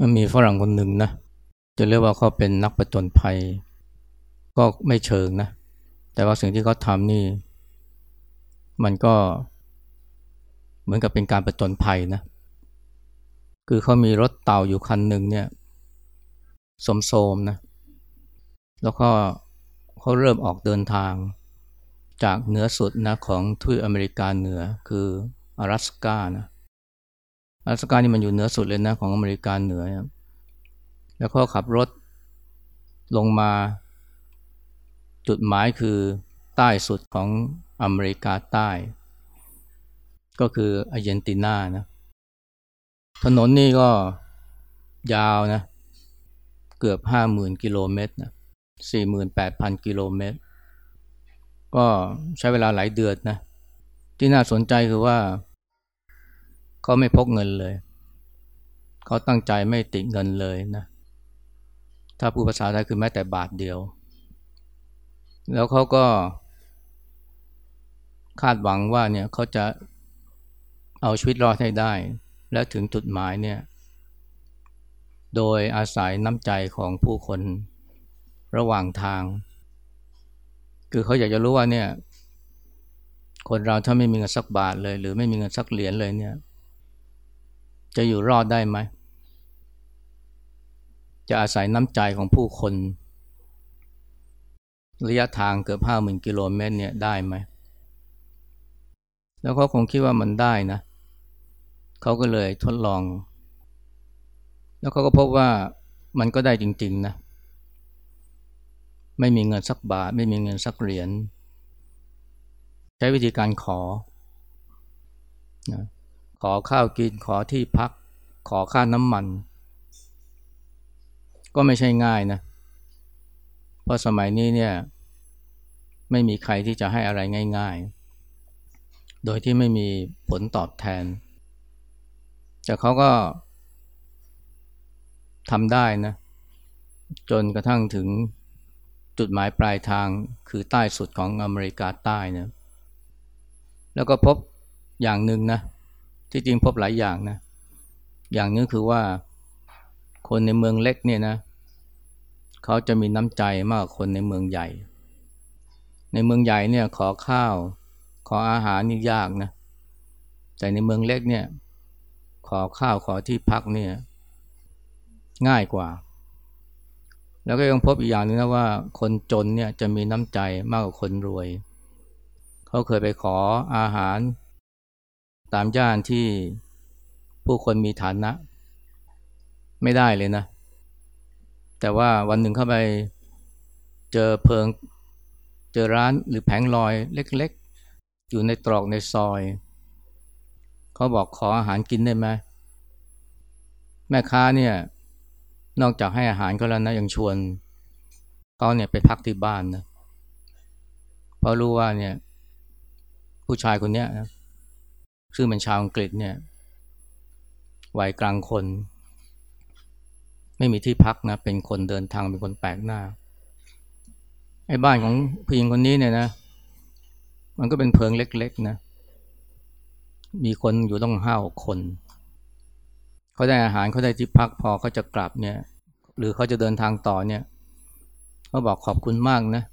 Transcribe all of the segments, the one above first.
มันมีฝรั่งคนหนึ่งนะ จะเรียกว่าเขาเป็นนักประจนภัย ก็ไม่เชิงนะ แต่ว่าสิ่งที่เขาทำนี่ มันก็เหมือนกับเป็นการประจนภัยนะ คือเขามีรถเต่าอยู่คันหนึ่งเนี่ย สมโสมนะ แล้วก็เขาเริ่มออกเดินทาง จากเหนือสุดนะของทวีปอเมริกาเหนือ คือ阿拉斯กานะ 阿拉สกานี่มันอยู่เหนือสุดเลยนะของอเมริกาเหนือ แล้วก็ขับรถลงมา จุดหมายคือใต้สุดของอเมริกาใต้ ก็คืออาร์เจนตินานะ ถนนนี่ก็ยาวนะ เกือบห้าหมื่นกิโลเมตรนะสี่หมื่นแปดพันกิโลเมตร ก็ใช้เวลาหลายเดือนนะ ที่น่าสนใจคือว่า เขาไม่พกเงินเลย เขาตั้งใจไม่ติดเงินเลยนะ ถ้าพูดภาษาไทยคือแม้แต่บาทเดียว แล้วเขาก็ คาดหวังว่าเนี่ยเขาจะเอาชีวิตรอดให้ได้ และถึงจุดหมายเนี่ย โดยอาศัยน้ำใจของผู้คนระหว่างทาง คือเขาอยากจะรู้ว่าเนี่ย คนเราถ้าไม่มีเงินสักบาทเลย หรือไม่มีเงินสักเหรียญเลยเนี่ย จะอยู่รอดได้ไหม จะอาศัยน้ำใจของผู้คน ระยะทางเกือบห้าหมื่นกิโลเมตรเนี่ยได้ไหม แล้วเขาคงคิดว่ามันได้นะ เขาก็เลยทดลอง แล้วเขาก็พบว่ามันก็ได้จริง ๆ นะ ไม่มีเงินสักบาท ไม่มีเงินสักเหรียญ ใช้วิธีการขอนะ ขอข้าวกินขอที่พัก ขอค่าน้ำมัน ก็ไม่ใช่ง่ายนะ เพราะสมัยนี้เนี่ยไม่มีใครที่จะให้อะไรง่าย ๆ โดยที่ไม่มีผลตอบแทน แต่เขาก็ทำได้นะ จนกระทั่งถึงจุดหมายปลายทางคือใต้สุดของอเมริกาใต้นะแล้วก็พบอย่างหนึ่งนะ ที่จริงพบหลายอย่างนะ อย่างนึงคือว่าคนในเมืองเล็กเนี่ยนะเขาจะมีน้ำใจมากกว่าคนในเมืองใหญ่ ในเมืองใหญ่เนี่ยขอข้าว ขออาหารนี่ยากนะ แต่ในเมืองเล็กเนี่ย ขอข้าวขอที่พักเนี่ยง่ายกว่า แล้วก็ยังพบอีกอย่างนึงนะว่า คนจนเนี่ยจะมีน้ำใจมากกว่าคนรวย เขาเคยไปขออาหาร ตามย่านที่ผู้คนมีฐานะ ไม่ได้เลยนะ แต่ว่าวันหนึ่งเข้าไปเจอเพิง เจอร้านหรือแผงลอยเล็กๆ อยู่ในตรอกในซอย เขาบอกขออาหารกินได้ไหมแม่ค้าเนี่ยนอกจากให้อาหารก็แล้วนะยังชวนเขาเนี่ยไปพักที่บ้านนะเพราะรู้ว่าเนี่ย ผู้ชายคนนี้นะ ซึ่งเป็นชาวอังกฤษเนี่ยวัยกลางคน ไม่มีที่พักนะ เป็นคนเดินทางเป็นคนแปลกหน้าไอ้บ้านของผู้หญิงคนนี้เนี่ยนะ มันก็เป็นเพิงเล็ก ๆ นะ มีคนอยู่ต้องห้าคนเขาได้อาหารเขาได้ที่พักพอเขาจะกลับเนี่ย หรือเขาจะเดินทางต่อเนี่ยเขาบอกขอบคุณมากนะ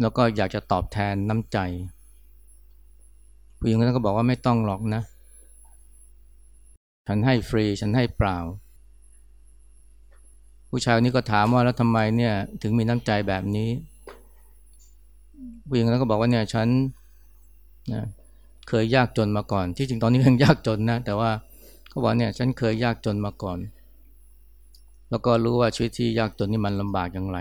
แล้วก็อยากจะตอบแทนน้ำใจ ผู้หญิงคนนั้นก็บอกว่าไม่ต้องหรอกนะ ฉันให้ฟรีฉันให้เปล่า ผู้ชายคนนี้ก็ถามว่าแล้วทำไมเนี่ยถึงมีน้ำใจแบบนี้ ผู้หญิงคนนั้นก็บอกว่าเนี่ยฉันนะเคยยากจนมาก่อน ที่จริงตอนนี้ยังยากจนนะ แต่ว่าเขาบอกเนี่ยฉันเคยยากจนมาก่อน แล้วก็รู้ว่าชีวิตที่ยากจนนี่มันลำบากอย่างไร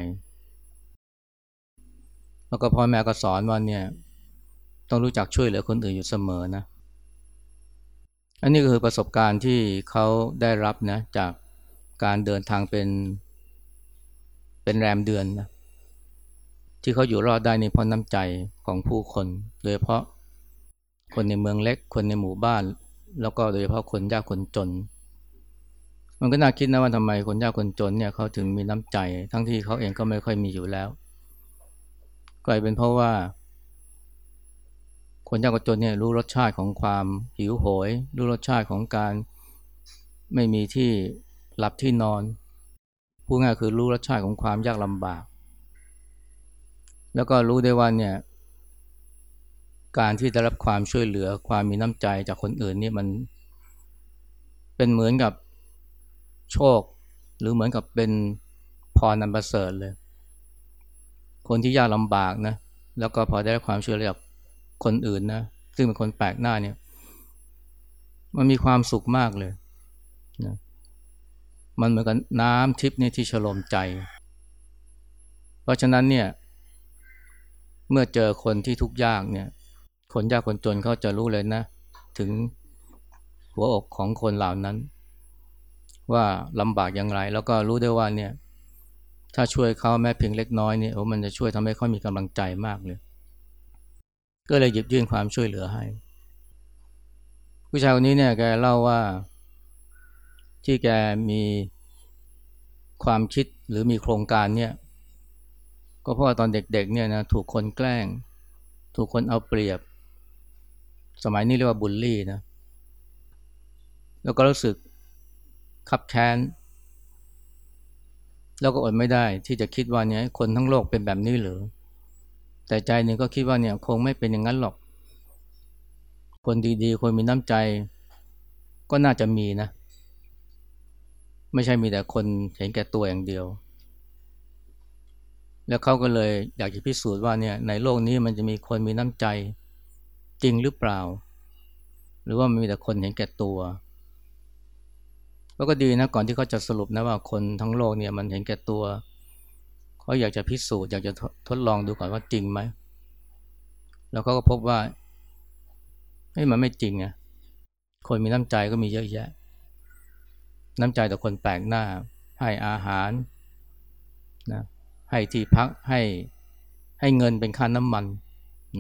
แล้วก็พ่อแม่ก็สอนว่าเนี่ย ต้องรู้จักช่วยเหลือคนอื่นอยู่เสมอนะ อันนี้ก็คือประสบการณ์ที่เขาได้รับนะจากการเดินทางเป็น เป็นแรมเดือนนะที่เขาอยู่รอดได้ในเพราะน้ำใจของผู้คน โดยเฉพาะคนในเมืองเล็ก คนในหมู่บ้าน แล้วก็โดยเฉพาะคนยากคนจน มันก็น่าคิดนะว่าทำไมคนยากคนจนเนี่ยเขาถึงมีน้ำใจ ทั้งที่เขาเองก็ไม่ค่อยมีอยู่แล้วก็เป็นเพราะว่า คนยากจนเนี่ยรู้รสชาติของความหิวโหย รู้รสชาติของการไม่มีที่หลับที่นอนพูดง่ายคือรู้รสชาติของความยากลำบาก แล้วก็รู้ได้ว่าเนี่ยการที่ได้รับความช่วยเหลือความมีน้ำใจจากคนอื่นนี่มันเป็นเหมือนกับโชค หรือเหมือนกับเป็นพรนันประเสริฐเลย คนที่ยากลำบากนะแล้วก็พอได้รับความช่วยเหลือจาก คนอื่นนะซึ่งเป็นคนแปลกหน้าเนี่ย มันมีความสุขมากเลยนะมันเหมือนกับน้ำทิพย์นี่ที่ฉลมใจ เพราะฉะนั้นเนี่ย เมื่อเจอคนที่ทุกข์ยากเนี่ย คนยากคนจนเขาจะรู้เลยนะ ถึงหัวอกของคนเหล่านั้น ว่าลำบากอย่างไร แล้วก็รู้ได้ว่าเนี่ย ถ้าช่วยเขาแม้เพียงเล็กน้อยเนี่ยโอ้มันจะช่วยทำให้เขามีกำลังใจมากเลย ก็เลยหยิบยื่นความช่วยเหลือให้ ผู้ชายคนนี้เนี่ยแกเล่าว่า ที่แกมีความคิดหรือมีโครงการเนี่ย ก็เพราะว่าตอนเด็กๆเนี่ยนะถูกคนแกล้ง ถูกคนเอาเปรียบ สมัยนี้เรียกว่าบูลลี่นะ แล้วก็รู้สึกขับแค้น แล้วก็อดไม่ได้ที่จะคิดว่าเนี่ยคนทั้งโลกเป็นแบบนี้หรือ แต่ใจหนึ่งก็คิดว่าเนี่ยคงไม่เป็นอย่างนั้นหรอก คนดีๆ คนมีน้ำใจ ก็น่าจะมีนะ ไม่ใช่มีแต่คนเห็นแก่ตัวอย่างเดียว แล้วเขาก็เลยอยากจะพิสูจน์ว่าเนี่ยในโลกนี้มันจะมีคนมีน้ำใจจริงหรือเปล่า หรือว่ามีแต่คนเห็นแก่ตัวแล้วก็ดีนะก่อนที่เขาจะสรุปนะว่าคนทั้งโลกเนี่ยมันเห็นแก่ตัว เขาอยากจะพิสูจน์อยากจะทดลองดูก่อนว่าจริงไหม แล้วเขาก็พบว่าเฮ้ยมันไม่จริงไงคนมีน้ำใจก็มีเยอะแยะ น้ำใจต่อคนแปลกหน้า ให้อาหารนะให้ที่พักให้ให้เงินเป็นค่าน้ำมัน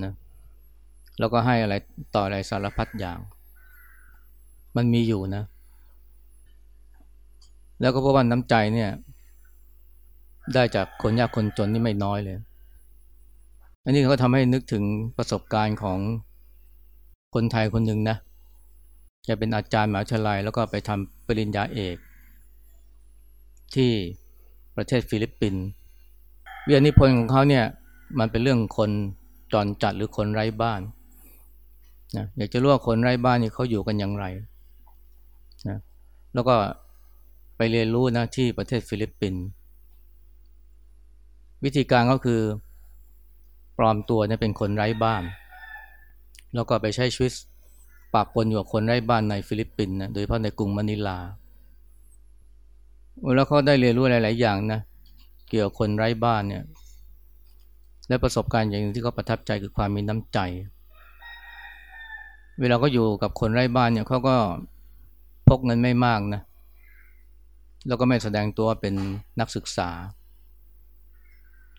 นะแล้วก็ให้อะไรต่ออะไรสารพัดอย่าง มันมีอยู่นะ แล้วก็เพราะว่าน้ำใจเนี่ย ได้จากคนยากคนจนนี่ไม่น้อยเลย อันนี้ก็ทำให้นึกถึงประสบการณ์ของคนไทยคนหนึ่งนะแกเป็นอาจารย์มหาวิทยาลัย แล้วก็ไปทำปริญญาเอก ที่ประเทศฟิลิปปินส์วิทยานิพนธ์ของเขาเนี่ยมันเป็นเรื่องคนจรจัดหรือคนไร้บ้านนะอยากจะรู้ว่าคนไร้บ้านนี่เขาอยู่กันอย่างไรนะแล้วก็ไปเรียนรู้นะที่ประเทศฟิลิปปินส์ วิธีการก็คือปลอมตัวเนี่ยเป็นคนไร้บ้าน แล้วก็ไปใช้ชีวิตปะปนอยู่กับคนไร้บ้านในฟิลิปปินส์นะโดยเฉพาะในกรุงมะนิลา แล้วเขาได้เรียนรู้หลาย ๆ อย่างนะเกี่ยวกับคนไร้บ้านเนี่ยและประสบการณ์อย่างนึงที่เขาประทับใจคือความมีน้ำใจ เวลาก็อยู่กับคนไร้บ้านเนี่ยเขาก็พกเงินไม่มากนะแล้วก็ไม่แสดงตัวเป็นนักศึกษา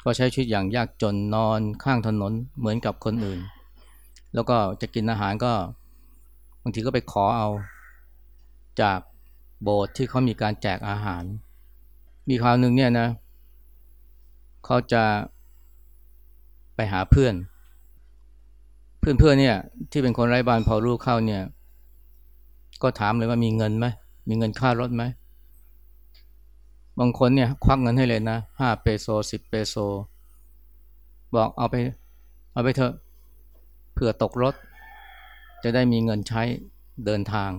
ก็ใช้ชีวิตอย่างยากจนนอนข้างถนนเหมือนกับคนอื่น แล้วก็จะกินอาหารก็บางทีก็ไปขอเอา จากโบสถ์ที่เขามีการแจกอาหาร มีคราวหนึ่งเนี่ยนะเขาจะไปหาเพื่อน เพื่อนๆเนี่ย ที่เป็นคนไร้บ้านพอรู้เข้าเนี่ย ก็ถามเลยว่ามีเงินไหมมีเงินค่ารถไหม บางคนเนี่ยควักเงินให้เลยนะห้าเปโซสิบเปโซ บอกเอาไป เอาไปเถอะเผื่อตกรถ จะได้มีเงินใช้เดินทาง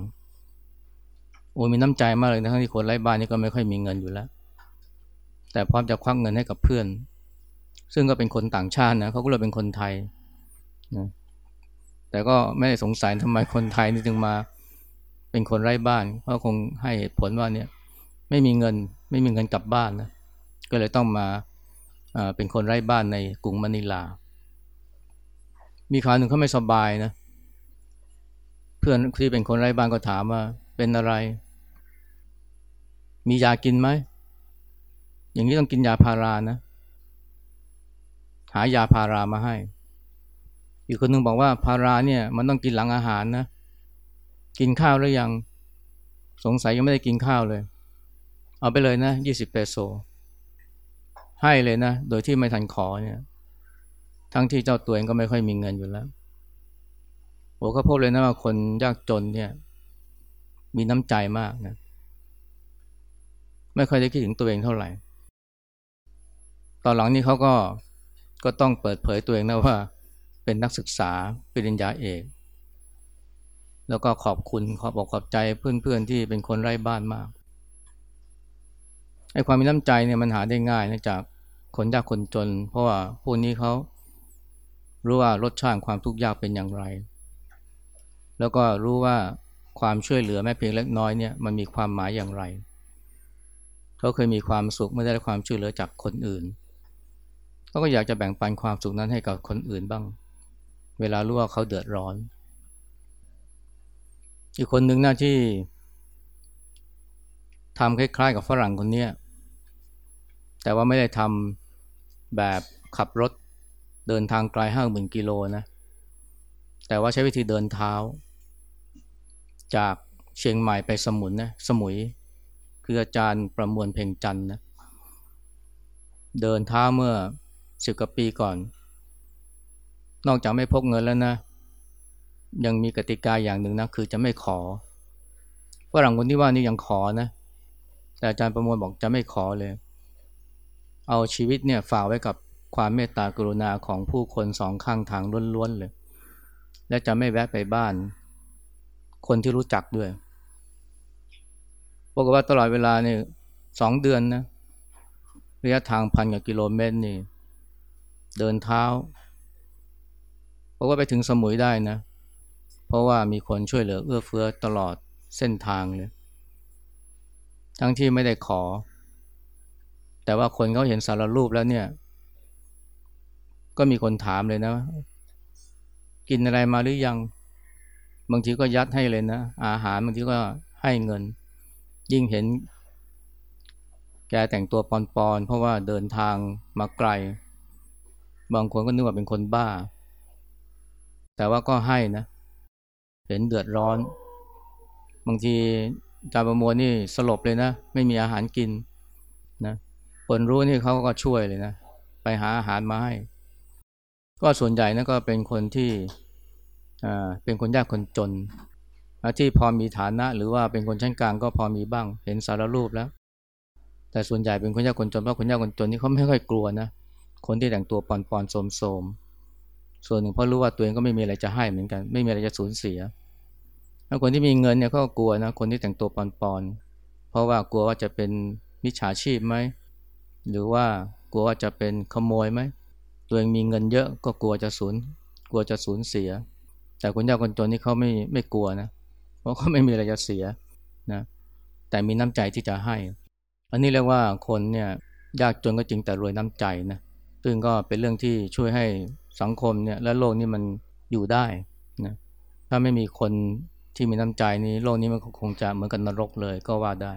โอ้มีน้ำใจมากเลยนะทั้งที่คนไร้บ้านนี่ก็ไม่ค่อยมีเงินอยู่แล้ว แต่พร้อมจะควักเงินให้กับเพื่อน ซึ่งก็เป็นคนต่างชาตินะเขาก็เลยเป็นคนไทยนะแต่ก็ไม่ได้สงสัยทำไมคนไทยนี่จึงมา เป็นคนไร้บ้านเพราะคงให้เหตุผลว่าเนี่ย ไม่มีเงิน ไม่มีเงินกลับบ้านนะก็เลยต้องมาเป็นคนไร้บ้านในกรุงมะนิลา มีคราวหนึ่งเขาไม่สบายนะ เพื่อนที่เป็นคนไร้บ้านก็ถามว่า เป็นอะไร มียากินไหม อย่างนี้ต้องกินยาพารานะ หายาพารามาให้ อีกคนนึงบอกว่าพาราเนี่ย มันต้องกินหลังอาหารนะ กินข้าวแล้วยัง สงสัยยังไม่ได้กินข้าวเลย เอาไปเลยนะยี่สิบเปโซ ให้เลยนะ โดยที่ไม่ทันขอเนี่ย ทั้งที่เจ้าตัวเองก็ไม่ค่อยมีเงินอยู่แล้วผมก็พบเลยนะว่าคนยากจนเนี่ย มีน้ำใจมากนะไม่ค่อยได้คิดถึงตัวเองเท่าไหร่ ตอนหลังนี้เขาก็ก็ต้องเปิดเผยตัวเองนะว่า เป็นนักศึกษาปริญญาเอก แล้วก็ขอบคุณขอบอกขอบใจเพื่อนๆที่เป็นคนไร้บ้านมาก ไอ้ความมีน้ำใจเนี่ยมันหาได้ง่ายนะจากคนยากคนจน เพราะว่าพวกนี้เขารู้ว่ารสชาติความทุกข์ยากเป็นอย่างไร แล้วก็รู้ว่าความช่วยเหลือแม้เพียงเล็กน้อยเนี่ยมันมีความหมายอย่างไรเขาเคยมีความสุขเมื่อได้ความช่วยเหลือจากคนอื่นเขาก็อยากจะแบ่งปันความสุขนั้นให้กับคนอื่นบ้าง เวลารู้ว่าเขาเดือดร้อน อีกคนหนึ่งหน้าที่ทำคล้ายๆกับฝรั่งคนนี้ แต่ว่าไม่ได้ทำแบบขับรถเดินทางไกลห้าหมื่นกิโลนะ แต่ว่าใช้วิธีเดินเท้า จากเชียงใหม่ไปสมุนนะสมุย คืออาจารย์ประมวลเพ่งจันนะเดินเท้าเมื่อสิบกว่าปีก่อน นอกจากไม่พกเงินแล้วนะ ยังมีกติกาอย่างหนึ่งนะคือจะไม่ขอฝรั่งคนที่ว่านี่ยังขอนะ แต่อาจารย์ประมวลบอกจะไม่ขอเลย เอาชีวิตเนี่ยฝากไว้กับความเมตตากรุณาของผู้คนสองข้างทางล้วนๆเลย และจะไม่แวะไปบ้าน คนที่รู้จักด้วยบอกว่าตลอดเวลาเนี่ยสองเดือนนะระยะทางพันกว่ากิโลเมตรนี่ เดินเท้าบอกว่าไปถึงสมุยได้นะ เพราะว่ามีคนช่วยเหลือเอื้อเฟื้อตลอดเส้นทางเลย ทั้งที่ไม่ได้ขอ แต่ว่าคนเขาเห็นสารรูปแล้วเนี่ย ก็มีคนถามเลยนะ กินอะไรมาหรือยัง บางทีก็ยัดให้เลยนะ อาหารบางทีก็ให้เงิน ยิ่งเห็น แกแต่งตัวปอนๆเพราะว่าเดินทางมาไกล บางคนก็นึกว่าเป็นคนบ้า แต่ว่าก็ให้นะ เห็นเดือดร้อน บางทีจาประมวลนี่สลบเลยนะ ไม่มีอาหารกินนะ คนรู้นี่เขาก็ช่วยเลยนะ ไปหาอาหารมาให้ ก็ส่วนใหญ่นะก็เป็นคนที่อ่าเป็นคนยากคนจน ที่พอมีฐานะ หรือว่าเป็นคนชั้นกลางก็พอมีบ้าง เห็นสารรูปแล้ว แต่ส่วนใหญ่เป็นคนยากคนจนเพราะคนยากคนจนนี่เขาไม่ค่อยกลัวนะ คนที่แต่งตัวปอนปอนโสมโสมส่วนหนึ่งเพราะรู้ว่าตัวเองก็ไม่มีอะไรจะให้เหมือนกัน ไม่มีอะไรจะสูญเสียถ้าคนที่มีเงินเนี่ยก็กลัวนะ คนที่แต่งตัวปอนปอนเพราะว่ากลัวว่าจะเป็นมิจฉาชีพไหม หรือว่ากลัวว่าจะเป็นขโมยไหมตัวเองมีเงินเยอะก็กลัวจะสูญกลัวจะสูญเสีย แต่คนยากคนจนนี่เขาไม่ไม่กลัวนะ เพราะเขาไม่มีอะไรจะเสียนะแต่มีน้ำใจที่จะให้ อันนี้เรียกว่าคนเนี่ยยากจนก็จริงแต่รวยน้ำใจนะซึ่งก็เป็นเรื่องที่ช่วยให้สังคมเนี่ยและโลกนี้มันอยู่ได้นะถ้าไม่มีคนที่มีน้ำใจนี้โลกนี้มันคงจะเหมือนกันนรกเลยก็ว่าได้